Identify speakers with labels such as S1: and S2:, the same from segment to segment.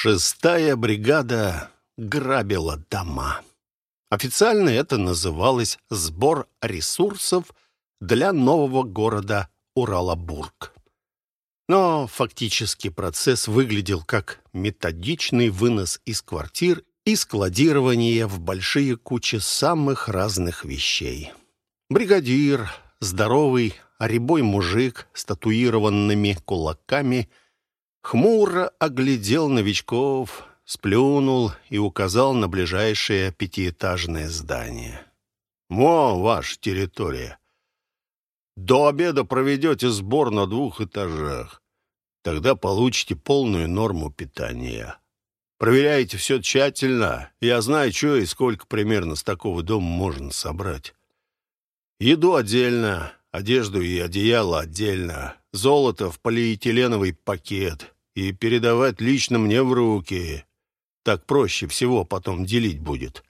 S1: Шестая бригада грабила дома. Официально это называлось «Сбор ресурсов для нового города Уралабург». Но фактически процесс выглядел как методичный вынос из квартир и складирование в большие кучи самых разных вещей. Бригадир, здоровый, рябой мужик с татуированными кулаками, хмуро оглядел новичков, сплюнул и указал на ближайшее пятиэтажное здание. «Во, ваша территория. До обеда проведете сбор на двух этажах. Тогда получите полную норму питания. Проверяйте все тщательно. Я знаю, что и сколько примерно с такого дома можно собрать. Еду отдельно, одежду и одеяло отдельно, золото в полиэтиленовый пакет и передавать лично мне в руки. Так проще всего потом делить будет.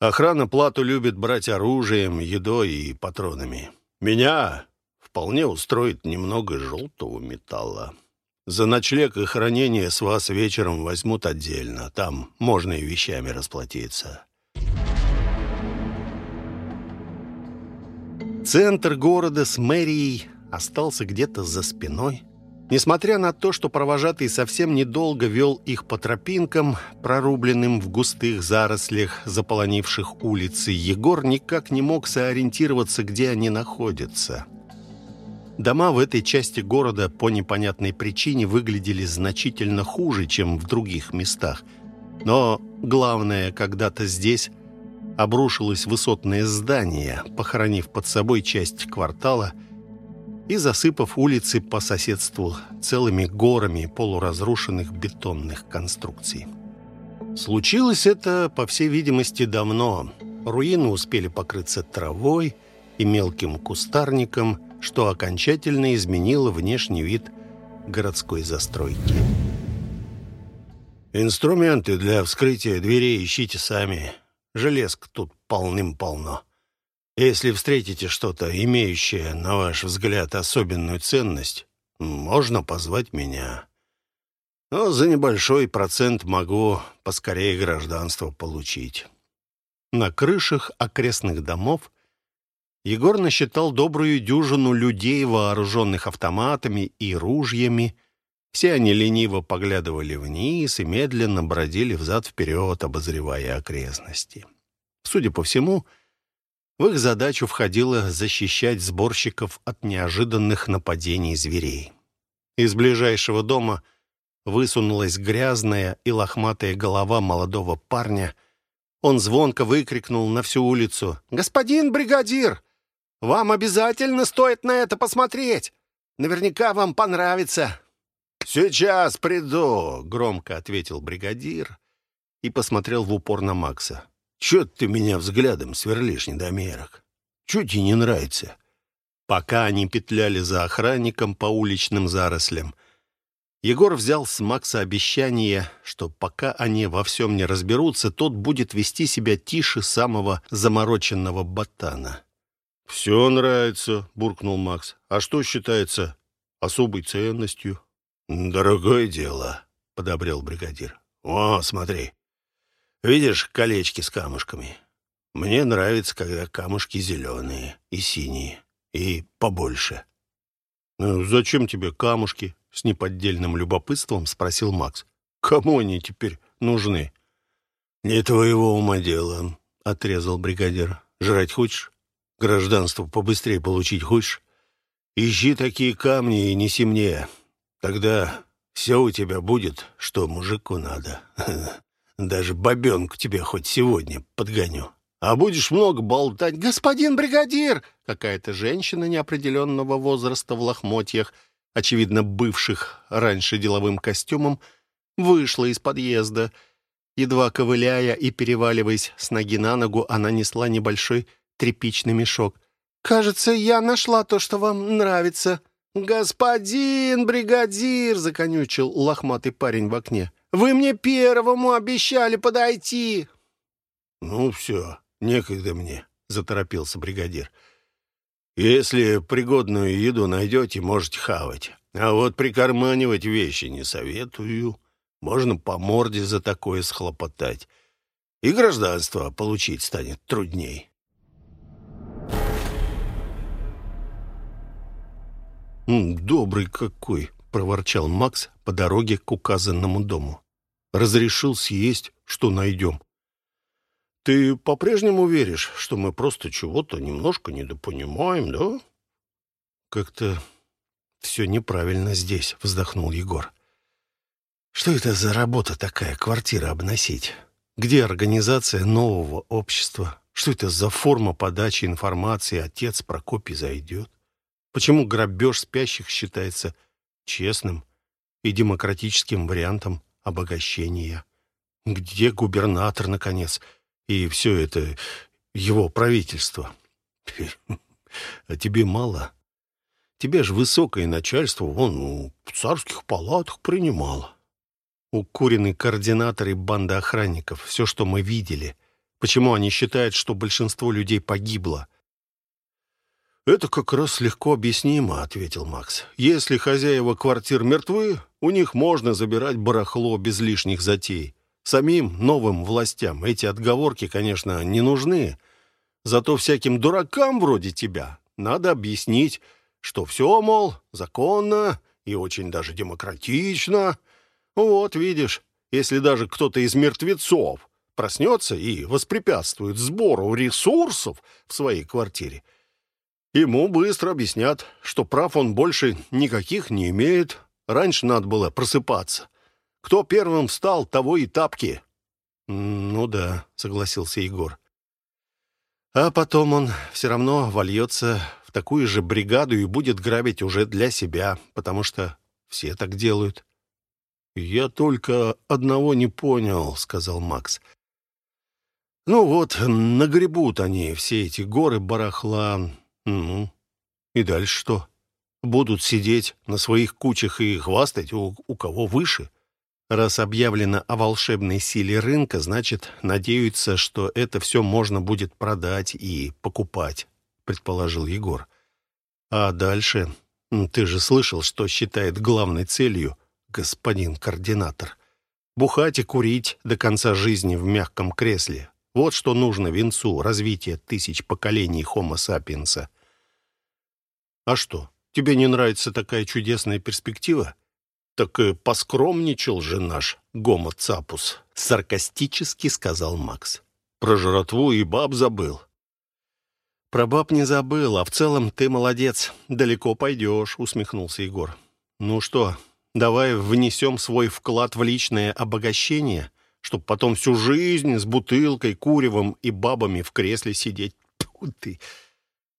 S1: Охрана плату любит брать оружием, едой и патронами. Меня вполне устроит немного желтого металла. За ночлег и хранение с вас вечером возьмут отдельно. Там можно и вещами расплатиться. Центр города с мэрией остался где-то за спиной. Несмотря на то, что провожатый совсем недолго вел их по тропинкам, прорубленным в густых зарослях, заполонивших улицы, Егор никак не мог сориентироваться, где они находятся. Дома в этой части города по непонятной причине выглядели значительно хуже, чем в других местах. Но главное, когда-то здесь обрушилось высотное здание, похоронив под собой часть квартала – и засыпав улицы по соседству целыми горами полуразрушенных бетонных конструкций. Случилось это, по всей видимости, давно. Руины успели покрыться травой и мелким кустарником, что окончательно изменило внешний вид городской застройки. «Инструменты для вскрытия дверей ищите сами. Железка тут полным-полно», если встретите что-то, имеющее, на ваш взгляд, особенную ценность, можно позвать меня. Но за небольшой процент могу поскорее гражданство получить. На крышах окрестных домов Егор насчитал добрую дюжину людей, вооруженных автоматами и ружьями. Все они лениво поглядывали вниз и медленно бродили взад-вперед, обозревая окрестности. Судя по всему, в их задачу входило защищать сборщиков от неожиданных нападений зверей. Из ближайшего дома высунулась грязная и лохматая голова молодого парня. Он звонко выкрикнул на всю улицу. «Господин бригадир, вам обязательно стоит на это посмотреть! Наверняка вам понравится!» «Сейчас приду», — громко ответил бригадир и посмотрел в упор на Макса. Чё ты меня взглядом сверлишь, недомерок? Чё тебе не нравится?» Пока они петляли за охранником по уличным зарослям, Егор взял с Макса обещание, что пока они во всем не разберутся, тот будет вести себя тише самого замороченного ботана. «Все нравится», — буркнул Макс. «А что считается особой ценностью?» «Дорогое дело», — подобрел бригадир. «О, смотри, Видишь колечки с камушками? Мне нравится, когда камушки зеленые и синие, и побольше. «Ну, зачем тебе камушки?» — с неподдельным любопытством спросил Макс. «Кому они теперь нужны?» «Не твоего ума дело», — отрезал бригадир. «Жрать хочешь? Гражданство побыстрее получить хочешь? Ищи такие камни и неси мне. Тогда все у тебя будет, что мужику надо. Даже бабенку тебе хоть сегодня подгоню. А будешь много болтать. Господин бригадир! Какая-то женщина неопределенного возраста в лохмотьях, очевидно, бывших раньше деловым костюмом, вышла из подъезда. Едва ковыляя и переваливаясь с ноги на ногу, она несла небольшой тряпичный мешок. «Кажется, я нашла то, что вам нравится». «Господин бригадир!» — законючил лохматый парень в окне. Вы мне первому обещали подойти!» «Ну все, некогда мне», — заторопился бригадир. «Если пригодную еду найдете, можете хавать. А вот прикарманивать вещи не советую. можно по морде за такое схлопотать. И гражданство получить станет трудней. «Добрый какой!» — проворчал Макс по дороге к указанному дому. «Разрешил съесть, что найдем». «Ты по-прежнему веришь, что мы просто чего-то немножко недопонимаем, да?» «Как-то все неправильно здесь», — вздохнул Егор. «Что это за работа такая, квартира обносить? Где организация нового общества? Что это за форма подачи информации отец Прокопий зайдет? Почему грабеж спящих считается честным и демократическим вариантом обогащения? Где губернатор, наконец, и все это его правительство? А тебе мало? Тебе ж высокое начальство вон в царских палатах принимало. Укуренный координатор и банда охранников. Все, что мы видели. Почему они считают, что большинство людей погибло? «Это как раз легко объяснимо», — ответил Макс. «Если хозяева квартир мертвы, у них можно забирать барахло без лишних затей. Самим новым властям эти отговорки, конечно, не нужны. Зато всяким дуракам вроде тебя надо объяснить, что все, мол, законно и очень даже демократично. Вот, видишь, если даже кто-то из мертвецов проснется и воспрепятствует сбору ресурсов в своей квартире, Ему быстро объяснят, что прав он больше никаких не имеет. Раньше надо было просыпаться. Кто первым встал, того и тапки. «Ну да», — согласился Егор. А потом он все равно вольется в такую же бригаду и будет грабить уже для себя, потому что все так делают. «Я только одного не понял», — сказал Макс. «Ну вот, нагребут они все эти горы барахла, ну, и дальше что? Будут сидеть на своих кучах и хвастать, у, у кого выше? Раз объявлено о волшебной силе рынка, значит, надеются, что это все можно будет продать и покупать, предположил Егор. А дальше? Ты же слышал, что считает главной целью господин координатор. Бухать и курить до конца жизни в мягком кресле. Вот что нужно венцу развития тысяч поколений Homo sapiens. А что, тебе не нравится такая чудесная перспектива? Так и поскромничал же наш Гомо Цапус, саркастически сказал Макс. Про жратву и баб забыл. Про баб не забыл, а в целом ты молодец. Далеко пойдешь, усмехнулся Егор. Ну что, давай внесем свой вклад в личное обогащение, чтобы потом всю жизнь с бутылкой, куревом и бабами в кресле сидеть. Тьфу ты!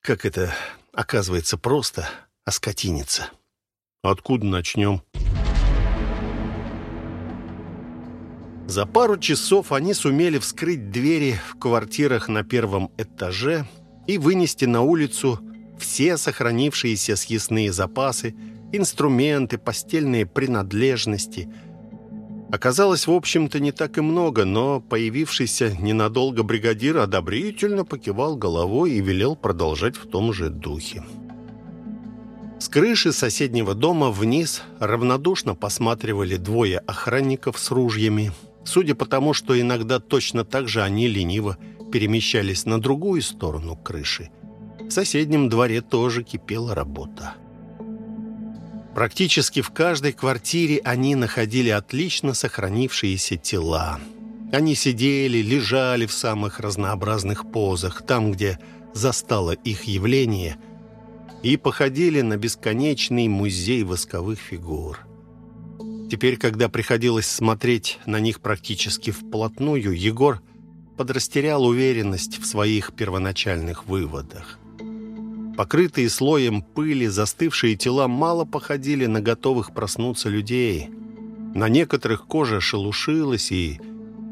S1: Как это оказывается просто оскотиниться. Откуда начнем? За пару часов они сумели вскрыть двери в квартирах на первом этаже и вынести на улицу все сохранившиеся съестные запасы, инструменты, постельные принадлежности – Оказалось, в общем-то, не так и много, но появившийся ненадолго бригадир одобрительно покивал головой и велел продолжать в том же духе. С крыши соседнего дома вниз равнодушно посматривали двое охранников с ружьями. Судя по тому, что иногда точно так же они лениво перемещались на другую сторону крыши, в соседнем дворе тоже кипела работа. Практически в каждой квартире они находили отлично сохранившиеся тела. Они сидели, лежали в самых разнообразных позах, там, где застало их явление, и походили на бесконечный музей восковых фигур. Теперь, когда приходилось смотреть на них практически вплотную, Егор подрастерял уверенность в своих первоначальных выводах. Покрытые слоем пыли, застывшие тела мало походили на готовых проснуться людей. На некоторых кожа шелушилась, и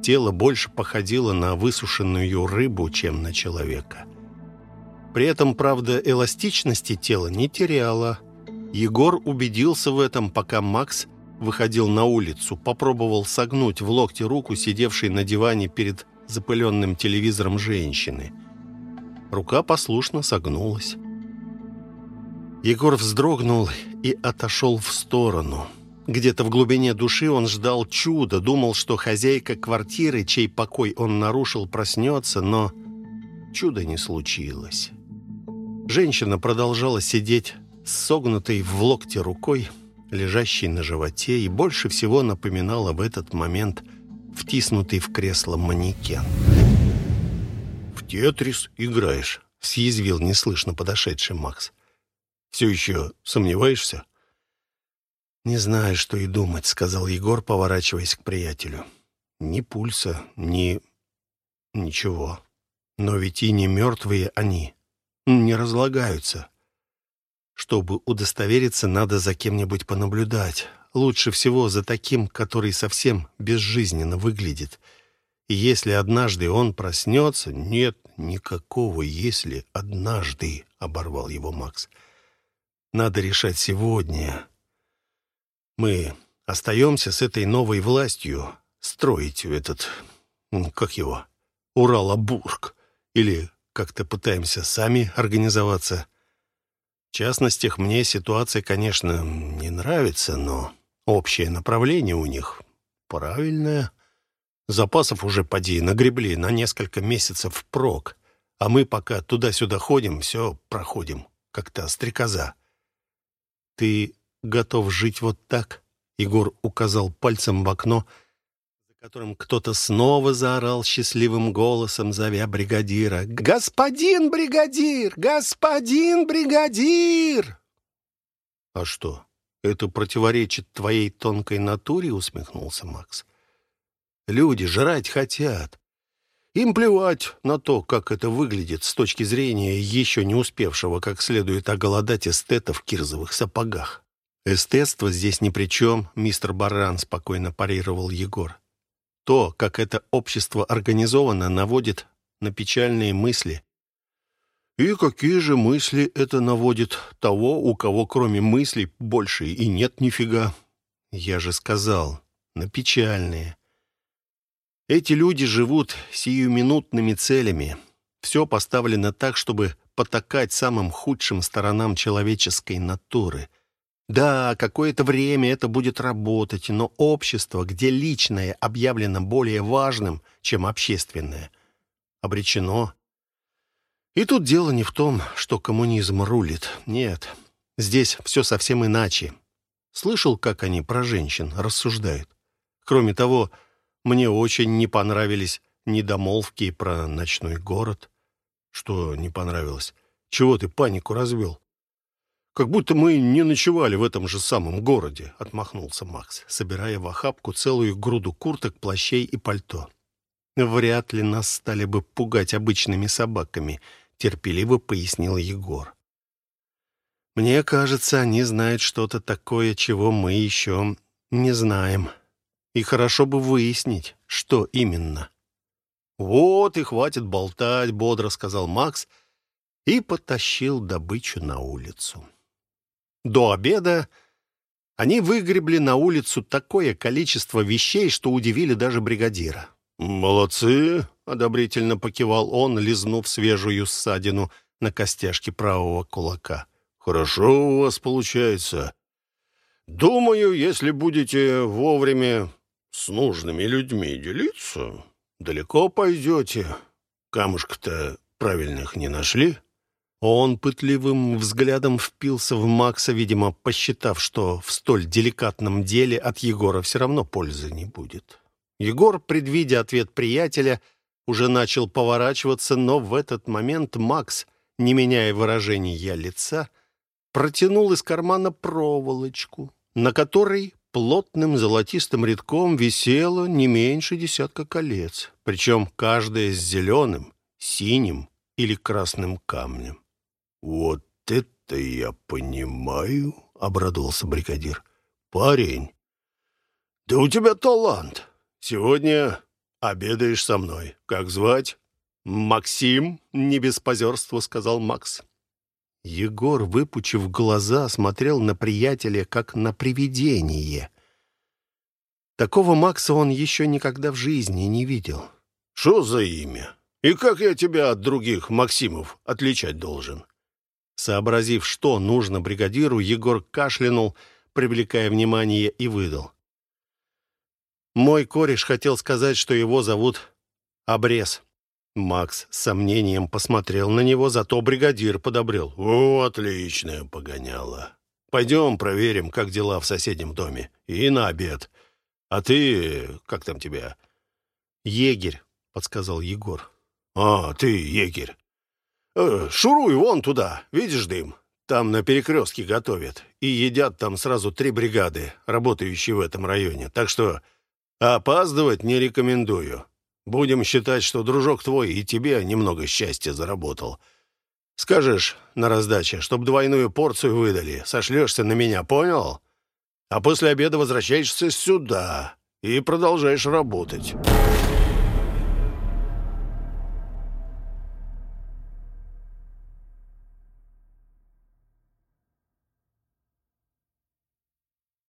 S1: тело больше походило на высушенную рыбу, чем на человека. При этом, правда, эластичности тела не теряло. Егор убедился в этом, пока Макс выходил на улицу, попробовал согнуть в локте руку, сидевшей на диване перед запыленным телевизором женщины. Рука послушно согнулась. Егор вздрогнул и отошел в сторону. Где-то в глубине души он ждал чуда, думал, что хозяйка квартиры, чей покой он нарушил, проснется, но чуда не случилось. Женщина продолжала сидеть с согнутой в локте рукой, лежащей на животе, и больше всего напоминала в этот момент втиснутый в кресло манекен. «В тетрис играешь», — съязвил неслышно подошедший Макс. «Все еще сомневаешься?» «Не знаю, что и думать», — сказал Егор, поворачиваясь к приятелю. «Ни пульса, ни... ничего. Но ведь и не мертвые они. Не разлагаются. Чтобы удостовериться, надо за кем-нибудь понаблюдать. Лучше всего за таким, который совсем безжизненно выглядит. И если однажды он проснется... Нет никакого «если однажды», — оборвал его Макс. Надо решать сегодня. Мы остаемся с этой новой властью строить этот, как его, Уралабург, или как-то пытаемся сами организоваться. В частностях мне ситуация, конечно, не нравится, но общее направление у них правильное. Запасов уже, поди, нагребли на несколько месяцев впрок, а мы пока туда-сюда ходим, все проходим, как-то стрекоза. Ты готов жить вот так?» Егор указал пальцем в окно, за которым кто-то снова заорал счастливым голосом, зовя бригадира. «Господин бригадир! Господин бригадир!» «А что, это противоречит твоей тонкой натуре?» — усмехнулся Макс. «Люди жрать хотят. Им плевать на то, как это выглядит с точки зрения еще не успевшего как следует оголодать эстета в кирзовых сапогах. «Эстетство здесь ни при чем», — мистер Баран спокойно парировал Егор. «То, как это общество организовано, наводит на печальные мысли». «И какие же мысли это наводит того, у кого кроме мыслей больше и нет нифига?» «Я же сказал, на печальные». Эти люди живут сиюминутными целями. Все поставлено так, чтобы потакать самым худшим сторонам человеческой натуры — да, какое-то время это будет работать, но общество, где личное объявлено более важным, чем общественное, обречено. И тут дело не в том, что коммунизм рулит. Нет, здесь все совсем иначе. Слышал, как они про женщин рассуждают? Кроме того, мне очень не понравились недомолвки про ночной город. Что не понравилось? Чего ты панику развел? «Как будто мы не ночевали в этом же самом городе», — отмахнулся Макс, собирая в охапку целую груду курток, плащей и пальто. «Вряд ли нас стали бы пугать обычными собаками», — терпеливо пояснил Егор. «Мне кажется, они знают что-то такое, чего мы еще не знаем. И хорошо бы выяснить, что именно». «Вот и хватит болтать», — бодро сказал Макс и потащил добычу на улицу. До обеда они выгребли на улицу такое количество вещей, что удивили даже бригадира. «Молодцы!» — одобрительно покивал он, лизнув свежую ссадину на костяшке правого кулака. «Хорошо у вас получается. Думаю, если будете вовремя с нужными людьми делиться, далеко пойдете. Камушка-то правильных не нашли?» Он пытливым взглядом впился в Макса, видимо, посчитав, что в столь деликатном деле от Егора все равно пользы не будет. Егор, предвидя ответ приятеля, уже начал поворачиваться, но в этот момент Макс, не меняя выражения лица, протянул из кармана проволочку, на которой плотным золотистым рядком висело не меньше десятка колец, причем каждое с зеленым, синим или красным камнем. «Вот это я понимаю», — обрадовался бригадир. «Парень, да у тебя талант. Сегодня обедаешь со мной. Как звать?» «Максим», — не без позерства сказал Макс. Егор, выпучив глаза, смотрел на приятеля, как на привидение. Такого Макса он еще никогда в жизни не видел. «Что за имя? И как я тебя от других Максимов отличать должен?» Сообразив, что нужно бригадиру, Егор кашлянул, привлекая внимание, и выдал. Мой кореш хотел сказать, что его зовут Обрез. Макс с сомнением посмотрел на него, зато бригадир подобрел. «О, отличное погоняло. Пойдем проверим, как дела в соседнем доме. И на обед. А ты... как там тебя?»
S2: «Егерь», — подсказал Егор.
S1: «А, ты егерь. Э, шуруй вон туда. Видишь дым? Там на перекрестке готовят. И едят там сразу три бригады, работающие в этом районе. Так что опаздывать не рекомендую. Будем считать, что дружок твой и тебе немного счастья заработал. Скажешь на раздаче, чтоб двойную порцию выдали. Сошлешься на меня, понял? А после обеда возвращаешься сюда и продолжаешь работать».